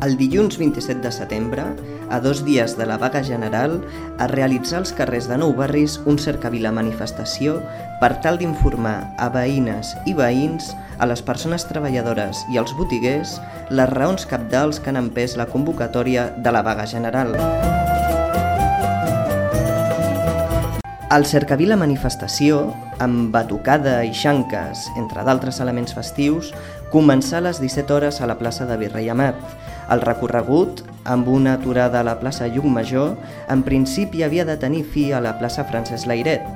El dilluns 27 de setembre, a dos dies de la vaga general, es realitzà als carrers de Nou Barris un cercavila manifestació per tal d'informar a veïnes i veïns, a les persones treballadores i als botiguers les raons capdals que han empès la convocatòria de la vaga general. El cercavila manifestació, amb batucada i xanques, entre d'altres elements festius, començà a les 17 hores a la plaça de Virrei Amat, el recorregut, amb una aturada a la plaça Llucmajor, en principi havia de tenir fi a la plaça Francesc Lairet,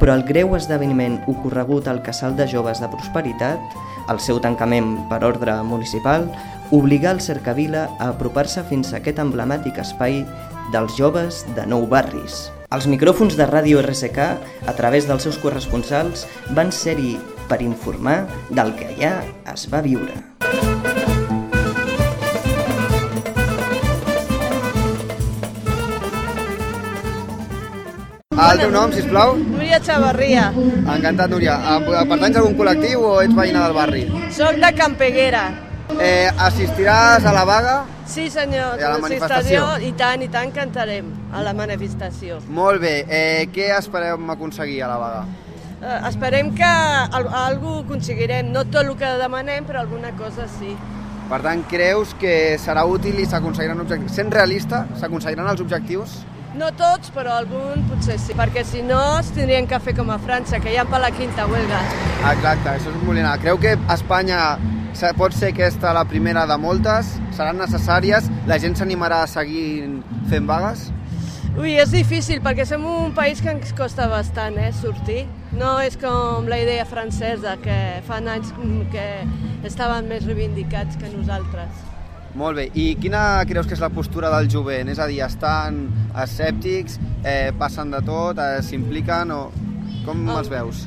però el greu esdeveniment ocorregut al Casal de Joves de Prosperitat, el seu tancament per ordre municipal, obligà el Cercavila a apropar-se fins a aquest emblemàtic espai dels joves de nou barris. Els micròfons de Ràdio RSK, a través dels seus corresponsals, van ser-hi per informar del que allà es va viure. El teu nom, sisplau? Núria Xavarria. Encantat, Núria. Eh, Pertanys a algun col·lectiu o ets veïna del barri? Soc de Campeguera. Eh, assistiràs a la vaga? Sí, senyor. I a la manifestació? I tant, i tant cantarem a la manifestació. Molt bé. Eh, què esperem aconseguir a la vaga? Eh, esperem que al algú aconseguirem. No tot el que demanem, però alguna cosa sí. Per tant, creus que serà útil i s'aconseguiran objectius? Sent realista, s'aconseguiran els objectius? No tots, però algun potser sí, perquè si no es tindrien que fer com a França, que ja per la quinta huelga. Exacte, això és molt anar. Creu que Espanya se- pot ser aquesta la primera de moltes? Seran necessàries? La gent s'animarà a seguir fent vagues? Ui, és difícil, perquè som un país que ens costa bastant eh, sortir. No és com la idea francesa, que fan anys que estaven més reivindicats que nosaltres. Molt bé. I quina creus que és la postura del jovent? És a dir, estan escèptics, eh, passen de tot, eh, s'impliquen o... Com Oh. els veus?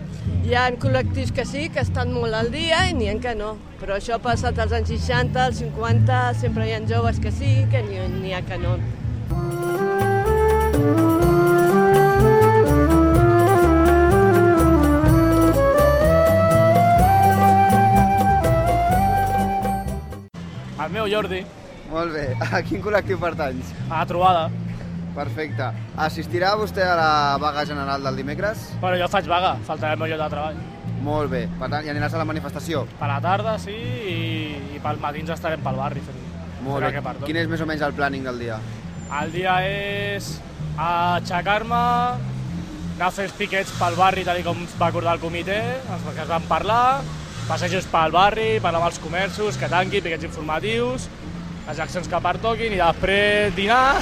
Hi ha col·lectius que sí, que estan molt al dia i n'hi ha que no. Però això ha passat als anys 60, als 50, sempre hi ha joves que sí, que n'hi ha que no. El meu Jordi, Molt bé. A quin col·lectiu pertanys? a la trobada. Perfecte. Assistirà vostè a la vaga general del dimecres? Bueno, jo faig vaga, faltarà el meu lloc de treball. Molt bé. Per tant, i aniràs a la manifestació? Per la tarda, sí, i, i pel matins estarem pel barri fent, Molt fent bé. Quin és més o menys el planning del dia? El dia és aixecar-me, anar a fer els piquets pel barri, tal com va acordar el comitè, els que es van parlar, passejos pel barri, amb els comerços, que tanqui, piquets informatius, les accions que pertoquin, i després dinar,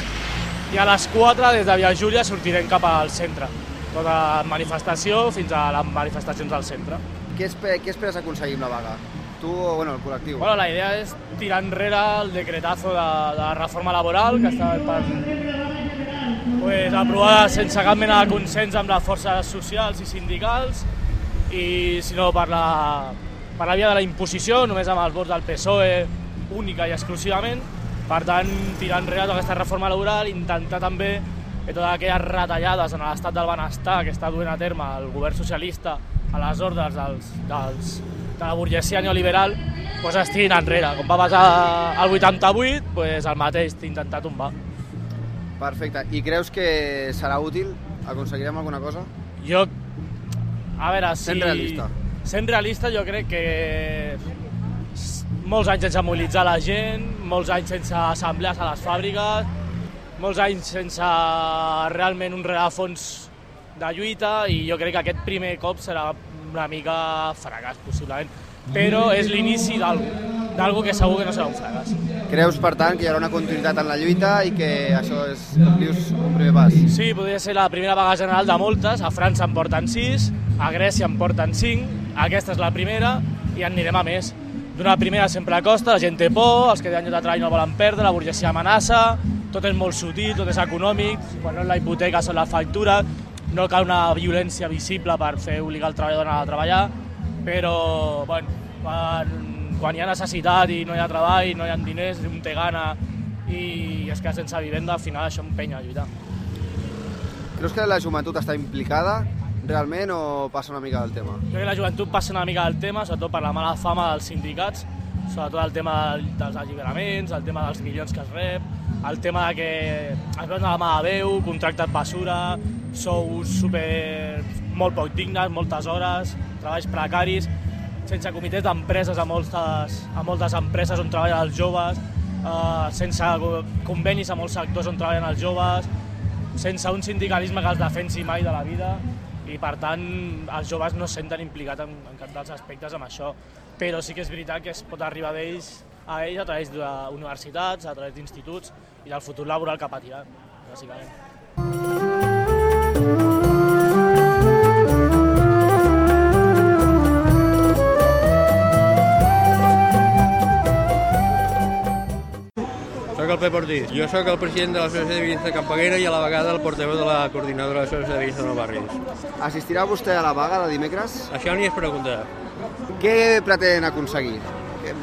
i a les 4 des de Via Júlia sortirem cap al centre. Tota manifestació fins a les manifestacions del centre. Què, espe què esperes aconseguir amb la vaga? Tu o bueno, el col·lectiu? Bueno, la idea és tirar enrere el decretazo de, de la reforma laboral que estava per, pues, aprovada sense cap mena de consens amb les forces socials i sindicals i si no per la, per la via de la imposició, només amb els vots del PSOE única i exclusivament. Per tant, tirar enrere tota aquesta reforma laboral, intentar també que totes aquelles retallades en l'estat del benestar que està duent a terme el govern socialista a les ordres dels, dels, de la burgesia neoliberal pues es tirin enrere. Com va passar al 88, pues el mateix, intentar tombar. Perfecte. I creus que serà útil? Aconseguirem alguna cosa? Jo, a veure, si... Sent realista. Sent realista, jo crec que molts anys sense mobilitzar la gent, molts anys sense assemblees a les fàbriques, molts anys sense realment un rerefons de lluita i jo crec que aquest primer cop serà una mica fracàs, possiblement. Però és l'inici d'algú que segur que no serà un fracàs. Creus, per tant, que hi haurà una continuïtat en la lluita i que això és, com dius, un primer pas? Sí, podria ser la primera vaga general de moltes. A França en porten 6, a Grècia en porten 5, aquesta és la primera i en anirem a més. D'una primera sempre costa, la gent té por, els que tenen lloc de treball no volen perdre, la burgesia amenaça, tot és molt sutil, tot és econòmic, quan no és la hipoteca són les factures, no cal una violència visible per fer obligar el treballador a anar a treballar, però bueno, quan, quan hi ha necessitat i no hi ha treball, no hi ha diners, un té gana i es queda sense vivenda, al final això empenya a lluitar. Creus que la joventut està implicada realment o passa una mica del tema? Crec que la joventut passa una mica del tema, sobretot per la mala fama dels sindicats, sobretot el tema dels alliberaments, el tema dels milions que es rep, el tema de que es veu la mà de veu, contractes basura, sous super, molt poc dignes, moltes hores, treballs precaris, sense comitès d'empreses a, moltes, a moltes empreses on treballen els joves, eh, sense convenis a molts sectors on treballen els joves, sense un sindicalisme que els defensi mai de la vida i per tant els joves no es senten implicats en, en cap dels aspectes amb això però sí que és veritat que es pot arribar d'ells a ells a través d'universitats, a través d'instituts i del futur laboral que patiran, bàsicament. Soc el Pep Ortiz. Jo sóc el president de l'Associació de Veïns de Campaguera i a la vegada el portaveu de la coordinadora de l'Associació de Veïns de Nou Barris. Assistirà vostè a la vaga de dimecres? Això ni és pregunta. Què pretén aconseguir?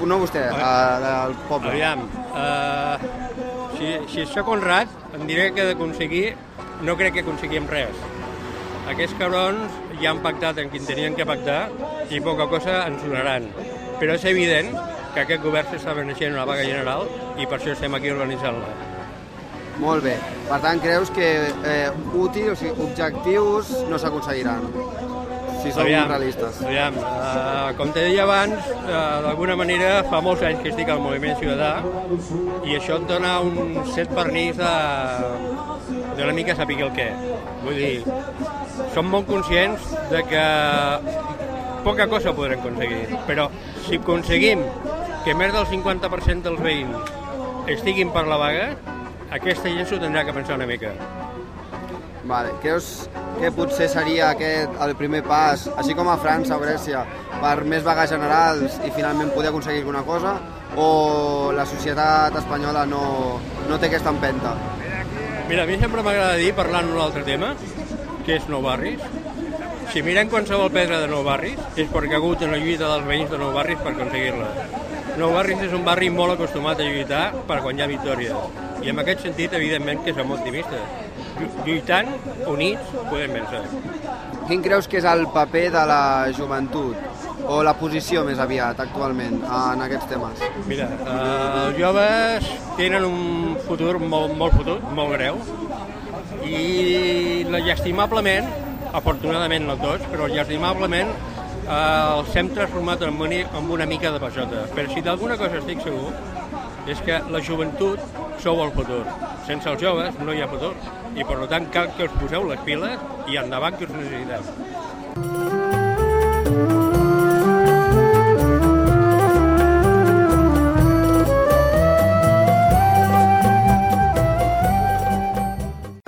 No vostè, el poble. Aviam, uh, si, si sóc honrat, em diré que d'aconseguir no crec que aconseguim res. Aquests cabrons ja han pactat en quin tenien que pactar i poca cosa ens donaran. Però és evident que aquest govern s'està beneixent una vaga general i per això estem aquí organitzant-la. Molt bé. Per tant, creus que eh, útil, o sigui, objectius no s'aconseguiran? Si som Aviam, realistes. Aviam, uh, com te deia abans, uh, d'alguna manera fa molts anys que estic al moviment ciutadà i això et dona un set pernís de, d'una mica saber el què. Vull dir, som molt conscients de que poca cosa podrem aconseguir, però si aconseguim que més del 50% dels veïns estiguin per la vaga, aquesta gent s'ho tindrà que pensar una mica. Vale. Creus que potser seria aquest el primer pas, així com a França o Grècia, per més vagues generals i finalment poder aconseguir alguna cosa? O la societat espanyola no, no té aquesta empenta? Mira, a mi sempre m'agrada dir, parlant d'un altre tema, que és Nou Barris. Si mirem qualsevol pedra de Nou Barris, és perquè ha hagut una lluita dels veïns de Nou Barris per aconseguir-la. Nou Barris és un barri molt acostumat a lluitar per guanyar victòries. I en aquest sentit, evidentment, que som optimistes. Lluitant, units, podem vèncer. Quin creus que és el paper de la joventut? O la posició, més aviat, actualment, en aquests temes? Mira, eh, els joves tenen un futur molt, molt futur, molt greu, i llestimablement, afortunadament no tots, però llestimablement els hem transformat en una, en una mica de passota. Però si d'alguna cosa estic segur, és que la joventut sou el futur. Sense els joves no hi ha futur. I per tant cal que us poseu les piles i endavant que us necessitem.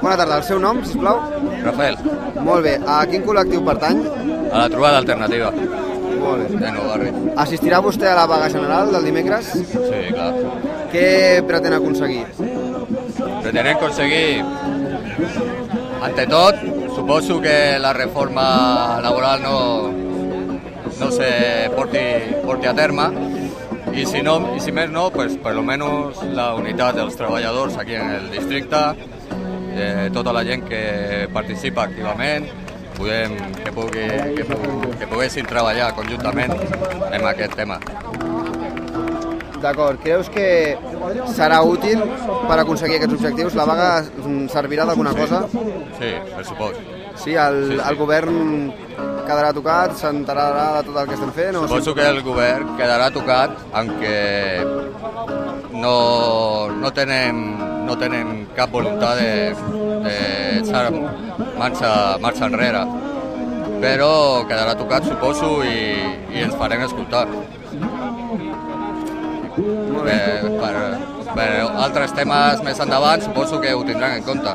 Bona tarda, el seu nom, sisplau? Rafael, Molt bé, a quin col·lectiu pertany? A la trobada alternativa Molt bé. de Nou Barri. Assistirà vostè a la vaga general del dimecres? Sí, clar. Què pretén aconseguir? Pretenem aconseguir, ante tot, suposo que la reforma laboral no, no se porti, porti a terme i si, no, i si més no, pues, per lo menos la unitat dels treballadors aquí en el districte, eh, tota la gent que participa activament, podem, que, pugui, que, pu- que poguessin treballar conjuntament en aquest tema. D'acord, creus que serà útil per aconseguir aquests objectius? La vaga mm, servirà d'alguna cosa? Sí, per supòs. Sí, el, el govern quedarà tocat, s'enterarà de tot el que estem fent? O Suposo que el govern quedarà tocat en què no, no, tenen, no tenen cap voluntat de, de echar marxa, marxa enrere. Però quedarà tocat, suposo, i, i ens farem escoltar. Eh, per, per altres temes més endavant suposo que ho tindran en compte.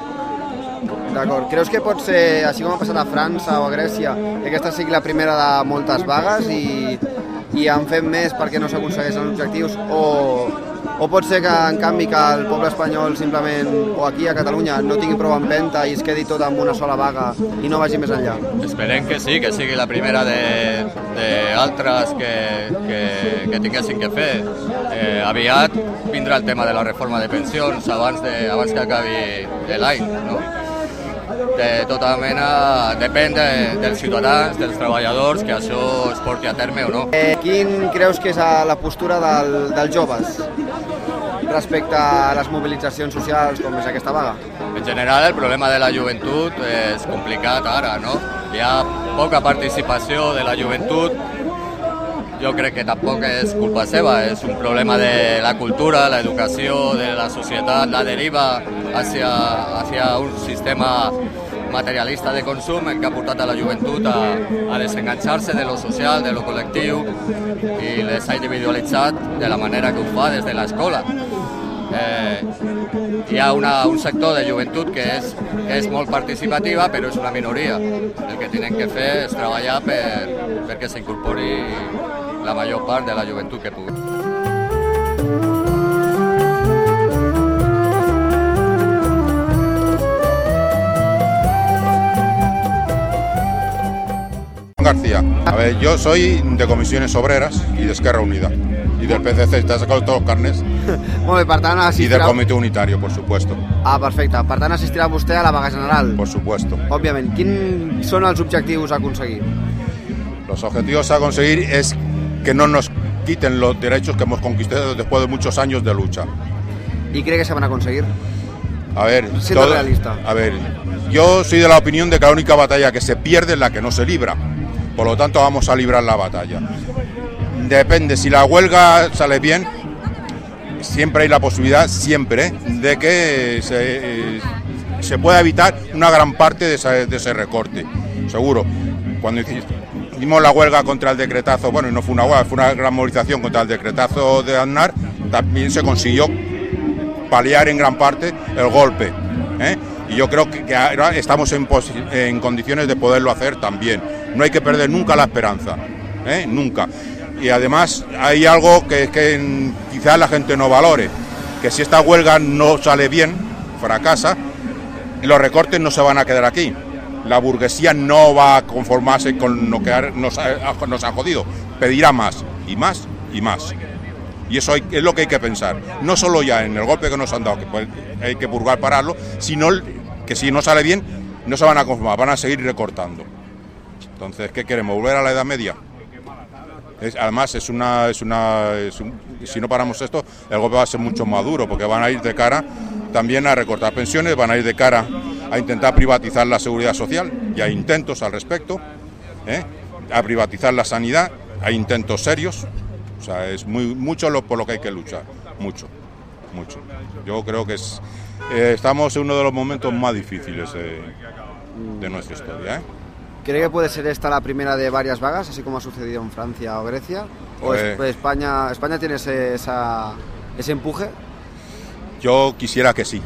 D'acord. Creus que pot ser, així com ha passat a França o a Grècia, que aquesta sigui la primera de moltes vagues i, i en fem més perquè no s'aconsegueixen els objectius o, o pot ser que en canvi que el poble espanyol simplement o aquí a Catalunya no tingui prou empenta i es quedi tot amb una sola vaga i no vagi més enllà? Esperem que sí, que sigui la primera d'altres que, que, que tinguessin que fer. Eh, aviat vindrà el tema de la reforma de pensions abans, de, abans que acabi l'any, no? De tota mena, depèn de, dels ciutadans, dels treballadors, que això es porti a terme o no. Eh, quin creus que és eh, la postura del, dels joves respecte a les mobilitzacions socials com és aquesta vaga? En general, el problema de la joventut és complicat ara, no? Hi ha poca participació de la joventut, jo crec que tampoc és culpa seva, és un problema de la cultura, l'educació, de la societat, la deriva hacia, hacia un sistema materialista de consum que ha portat a la joventut a, a desenganxar-se de lo social, de lo col·lectiu i les ha individualitzat de la manera que ho fa des de l'escola. Eh, hi ha una, un sector de joventut que és, que és molt participativa però és una minoria. El que tenen que fer és treballar per, perquè s'incorpori la major part de la joventut que pugui. García. A ver, yo soy de comisiones obreras y de Esquerra Unida. Y del PCC, te has sacado todos los carnets. Molt bé, per tant, Y del. Comité Unitario, por supuesto. Ah, perfecte. Per tant, assistirà vostè a la vaga general. Por supuesto. Òbviament. Quins són els objectius a aconseguir? Los objetivos a conseguir es que no nos quiten los derechos que hemos conquistado después de muchos años de lucha. I cree que se van a aconseguir? A ver, Siendo realista. A ver, yo soy de la opinión de que la única batalla que se pierde es la que no se libra. Por lo tanto, vamos a librar la batalla. Depende, si la huelga sale bien, siempre hay la posibilidad, siempre, de que se, se pueda evitar una gran parte de ese, de ese recorte. Seguro. Cuando hicimos la huelga contra el decretazo, bueno, y no fue una huelga, fue una gran movilización contra el decretazo de Aznar, también se consiguió paliar en gran parte el golpe. ¿eh? Y yo creo que, ahora estamos en, condiciones de poderlo hacer también. No hay que perder nunca la esperanza, ¿eh? nunca. Y además hay algo que, que quizás la gente no valore, que si esta huelga no sale bien, fracasa, los recortes no se van a quedar aquí. La burguesía no va a conformarse con lo que nos ha, nos ha jodido, pedirá más y más y más. Y eso hay- es lo que hay que pensar. No solo ya en el golpe que nos han dado, que pues, hay que purgar pararlo, sino que si no sale bien, no se van a conformar, van a seguir recortando. Entonces, ¿qué queremos? ¿Volver a la Edad Media? Es- además, es una, es una, si no paramos esto, el golpe va a ser mucho más duro, porque van a ir de cara también a recortar pensiones, van a ir de cara a intentar privatizar la seguridad social, y hay intentos al respecto, ¿eh? a privatizar la sanidad, hay intentos serios, o sea, es muy, mucho lo, por lo que hay que luchar, mucho, mucho. Yo creo que es, eh, estamos en uno de los momentos más difíciles eh, de nuestra historia. ¿eh? ¿Cree que puede ser esta la primera de varias vagas, así como ha sucedido en Francia o Grecia? ¿O es- Pues- España, España tiene ese, esa- ese empuje? Yo quisiera que sí,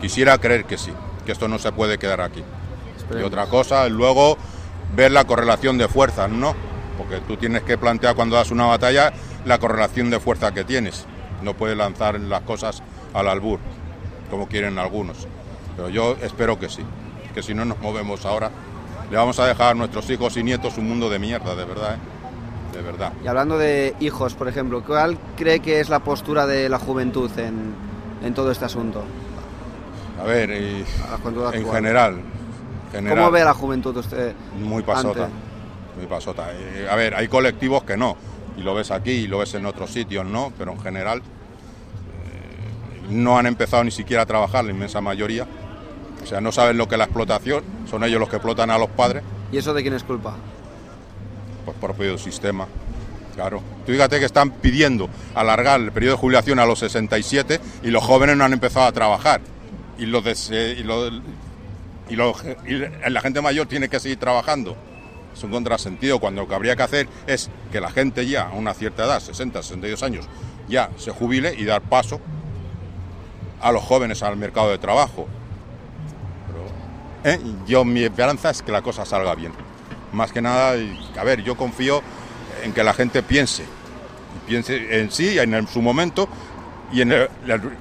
quisiera creer que sí, que esto no se puede quedar aquí. Y otra cosa, luego ver la correlación de fuerzas, ¿no? Porque tú tienes que plantear cuando das una batalla la correlación de fuerza que tienes. No puedes lanzar las cosas al albur, como quieren algunos. Pero yo espero que sí, que si no nos movemos ahora, le vamos a dejar a nuestros hijos y nietos un mundo de mierda, de verdad, ¿eh? De verdad. Y hablando de hijos, por ejemplo, ¿cuál cree que es la postura de la juventud en, en todo este asunto? A ver, y A en general, general ¿Cómo ve la juventud usted? Muy pasota, muy pasota. Eh, a ver, hay colectivos que no, y lo ves aquí y lo ves en otros sitios, ¿no? Pero en general eh, no han empezado ni siquiera a trabajar, la inmensa mayoría. O sea, no saben lo que es la explotación, son ellos los que explotan a los padres, ¿Y eso de quién es culpa? pues propio del sistema. Claro. Tú fíjate que están pidiendo alargar el periodo de jubilación a los 67 y los jóvenes no han empezado a trabajar. Y, eh, y, lo- y lo- y la gente mayor tiene que seguir trabajando. Es un contrasentido cuando lo que habría que hacer es que la gente ya a una cierta edad, 60, 62 años, ya se jubile y dar paso a los jóvenes al mercado de trabajo. Pero, ¿eh? Yo mi esperanza es que la cosa salga bien. Más que nada, a ver, yo confío en que la gente piense, piense en sí, en su momento y en el,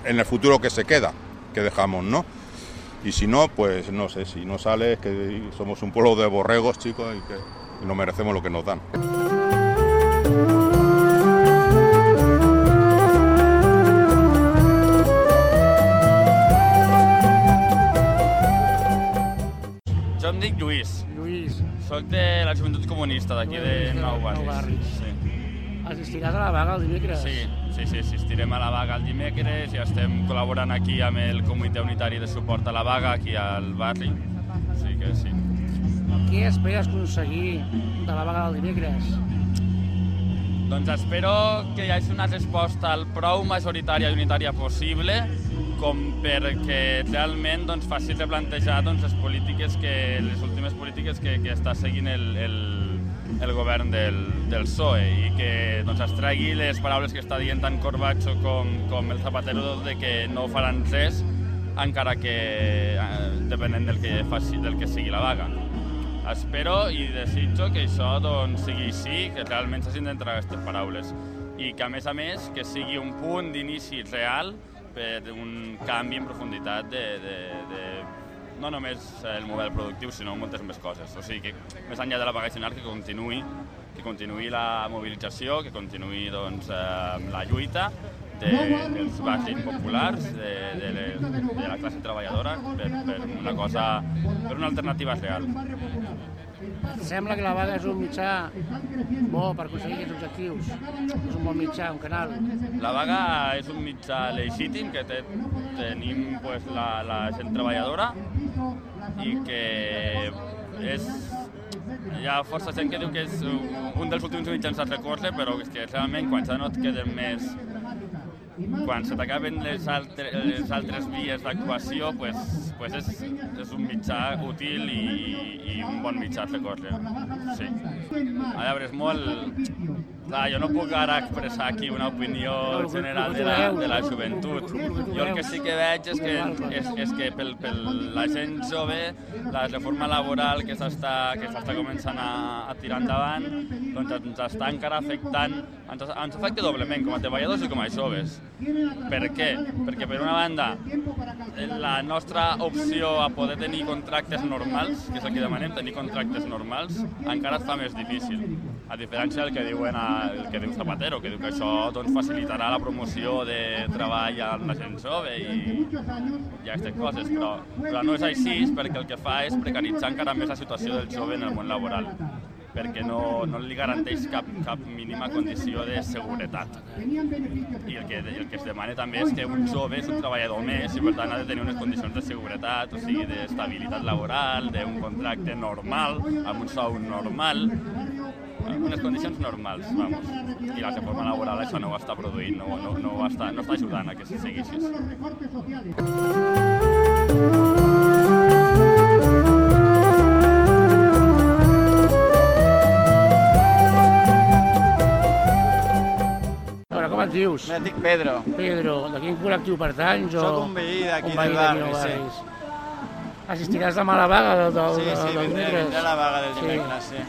en el futuro que se queda, que dejamos, ¿no? Y si no, pues no sé, si no sale es que somos un pueblo de borregos, chicos, y que no merecemos lo que nos dan. em dic Lluís. Lluís, Soc de la Joventut Comunista d'aquí de Nou Barris. Nou Barris. Sí. assistiràs a la vaga el dimecres? Sí, sí, sí, assistirem a la vaga el dimecres i estem col·laborant aquí amb el Comitè Unitari de Suport a la Vaga aquí al barri. Sí que sí. Què esperes aconseguir de la vaga del dimecres? Doncs espero que hi hagi una resposta al prou majoritària i unitària possible com perquè realment doncs, faci replantejar doncs, les polítiques que, les últimes polítiques que, que està seguint el, el, el govern del, del PSOE i que doncs, es tregui les paraules que està dient tant Corbacho com, com el Zapatero de que no faran res encara que eh, depenent del que, faci, del que sigui la vaga. Espero i desitjo que això doncs, sigui així, que realment s'hagin d'entrar aquestes paraules i que a més a més que sigui un punt d'inici real per un canvi en profunditat de, de, de no només el model productiu, sinó moltes més coses. O sigui que més enllà de la vaga general que continuï, que continuï la mobilització, que continuï doncs, eh, la lluita de, dels barris populars, de, de, de, de la classe treballadora, per, per una cosa, per una alternativa real. Sembla que la vaga és un mitjà bo per aconseguir aquests objectius? És un bon mitjà, un canal? La vaga és un mitjà legítim que té, tenim pues, la, la gent treballadora i que és hi ha força gent que diu que és un dels últims mitjans a recórrer, però és que realment quan ja no et queden més quan se t'acaben les, altre, les altres vies d'actuació, pues, pues és, és un mitjà útil i, i un bon mitjà a recórrer. Sí. A veure, és molt... Clar, jo no puc ara expressar aquí una opinió general de la, de la joventut. Jo el que sí que veig és que, és, és que pel, pel la gent jove la reforma laboral que s'està que s'està començant a, a tirar endavant doncs ens està encara afectant, ens, ens afecta doblement com a treballadors i com a joves. Per què? Perquè per una banda la nostra opció a poder tenir contractes normals, que és el que demanem, tenir contractes normals, encara es fa més difícil. A diferència del que diuen a, el que diu Zapatero, que diu que això doncs, facilitarà la promoció de treball a la gent jove i, i aquestes coses, però, però no és així perquè el que fa és precaritzar encara més la situació del jove en el món laboral perquè no, no li garanteix cap, cap mínima condició de seguretat. I el que, el que es demana també és que un jove és un treballador més i per tant ha de tenir unes condicions de seguretat, o sigui, d'estabilitat laboral, d'un contracte normal, amb un sou normal, unes condicions normals, vamos. I la reforma laboral això no ho està produint, no, no, no, ho està, no està ajudant a que se sigui dius? Em dic Pedro. Pedro, de quin col·lectiu pertanys? o- Soc un veí d'aquí del barri, sí. Assistiràs demà a la vaga del, del, Sí, sí, del vindré, vindré a la vaga del Sí. dimecres, sí.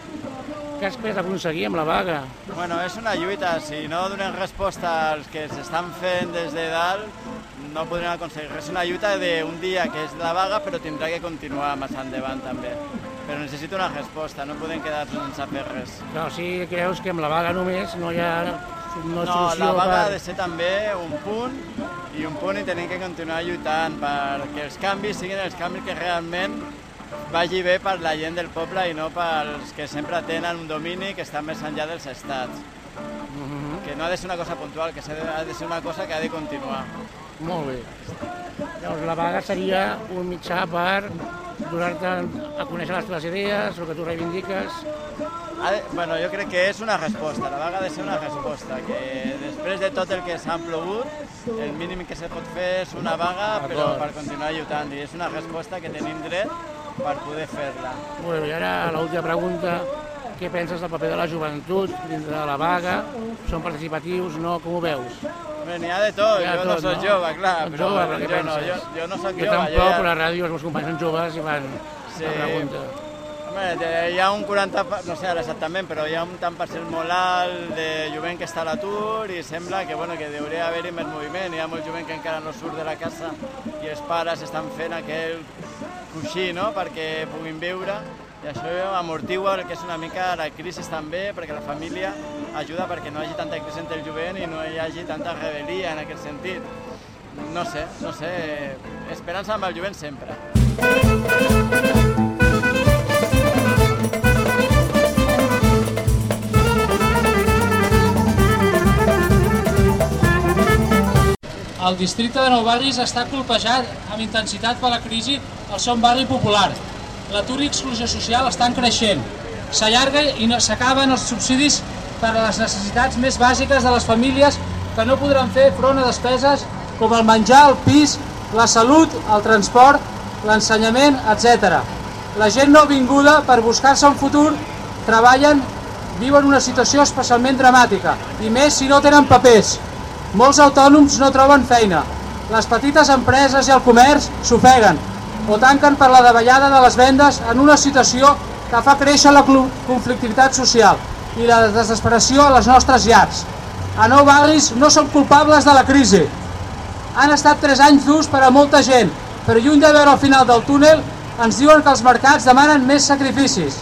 Què esperes aconseguir amb la vaga? Bueno, és una lluita. Si no donem resposta als que s'estan fent des de dalt, no podrem aconseguir res. És una lluita d'un dia que és la vaga, però tindrà que continuar més endavant també. Però necessita una resposta, no podem quedar-nos sense fer res. No, sigui, creus que amb la vaga només no hi ha no, la vaga ha per... de ser també un punt i un punt i tenim que continuar lluitant perquè els canvis siguin els canvis que realment vagi bé per la gent del poble i no pels que sempre tenen un domini que està més enllà dels estats. Mhm. Que no ha de ser una cosa puntual, que ha de ser una cosa que ha de continuar. Molt bé. Llavors, la vaga seria un mitjà per donar-te a conèixer les teves idees, el que tu reivindiques. Ha de, bueno, jo crec que és una resposta, la vaga ha de ser una resposta, que després de tot el que s'ha plogut, el mínim que se pot fer és una vaga, però D'acord. per continuar lluitant, i és una resposta que tenim dret per poder fer-la. Bé, i ara l'última pregunta. Què penses del paper de la joventut dintre de la vaga? Són participatius, no? Com ho veus? Bé, n'hi ha de tot, ha jo no tot, soc no? jove, clar, Ets però jove, però què jo, no, penses? jo, jo no soc jo jove. tampoc, jo ja... però a la ràdio els meus companys són joves i fan Sí. la pregunta. Home, hi ha un 40, per- no sé ara exactament, però hi ha un tant per cent molt alt de jovent que està a l'atur i sembla que, bueno, que hauria haver-hi més moviment. Hi ha molt jovent que encara no surt de la casa i els pares estan fent aquell coixí no? perquè puguin viure i això amortigua el que és una mica la crisi també, perquè la família ajuda perquè no hi hagi tanta crisi entre el jovent i no hi hagi tanta rebel·lia en aquest sentit. No sé, no sé, esperança amb el jovent sempre. El districte de Nou Barris està colpejat amb intensitat per la crisi al seu barri popular, L'atur i exclusió social estan creixent. S'allarga i no s'acaben els subsidis per a les necessitats més bàsiques de les famílies que no podran fer front a despeses com el menjar, el pis, la salut, el transport, l'ensenyament, etc. La gent no vinguda per buscar-se un futur treballen, viuen una situació especialment dramàtica, i més si no tenen papers. Molts autònoms no troben feina. Les petites empreses i el comerç s'ofeguen o tanquen per la davallada de les vendes en una situació que fa créixer la conflictivitat social i la desesperació a les nostres llars. A Nou Barris no som culpables de la crisi. Han estat tres anys durs per a molta gent, però lluny de veure el final del túnel, ens diuen que els mercats demanen més sacrificis.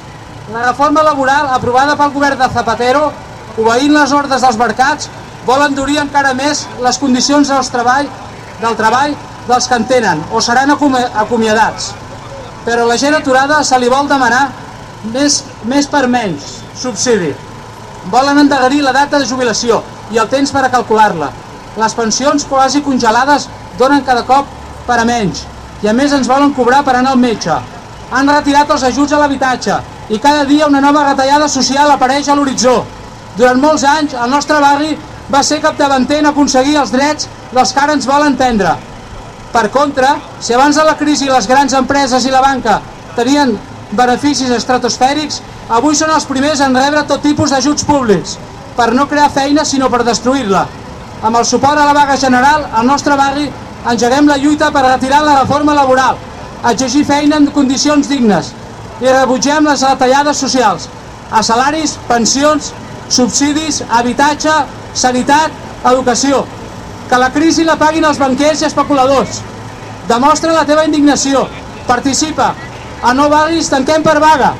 La reforma laboral aprovada pel govern de Zapatero, obeint les ordres dels mercats, vol endurir encara més les condicions dels treball, del treball dels que en tenen o seran acomiadats. Però a la gent aturada se li vol demanar més, més per menys subsidi. Volen endegarir la data de jubilació i el temps per a calcular-la. Les pensions quasi congelades donen cada cop per a menys i a més ens volen cobrar per anar al metge. Han retirat els ajuts a l'habitatge i cada dia una nova retallada social apareix a l'horitzó. Durant molts anys el nostre barri va ser capdavanter en aconseguir els drets dels que ara ens volen prendre. Per contra, si abans de la crisi les grans empreses i la banca tenien beneficis estratosfèrics, avui són els primers en rebre tot tipus d'ajuts públics, per no crear feina sinó per destruir-la. Amb el suport a la vaga general, al nostre barri engeguem la lluita per retirar la reforma laboral, exigir feina en condicions dignes i rebutgem les retallades socials a salaris, pensions, subsidis, habitatge, sanitat, educació. Que la crisi la paguin els banquers i especuladors. Demostra la teva indignació. Participa. A no barris tanquem per vaga.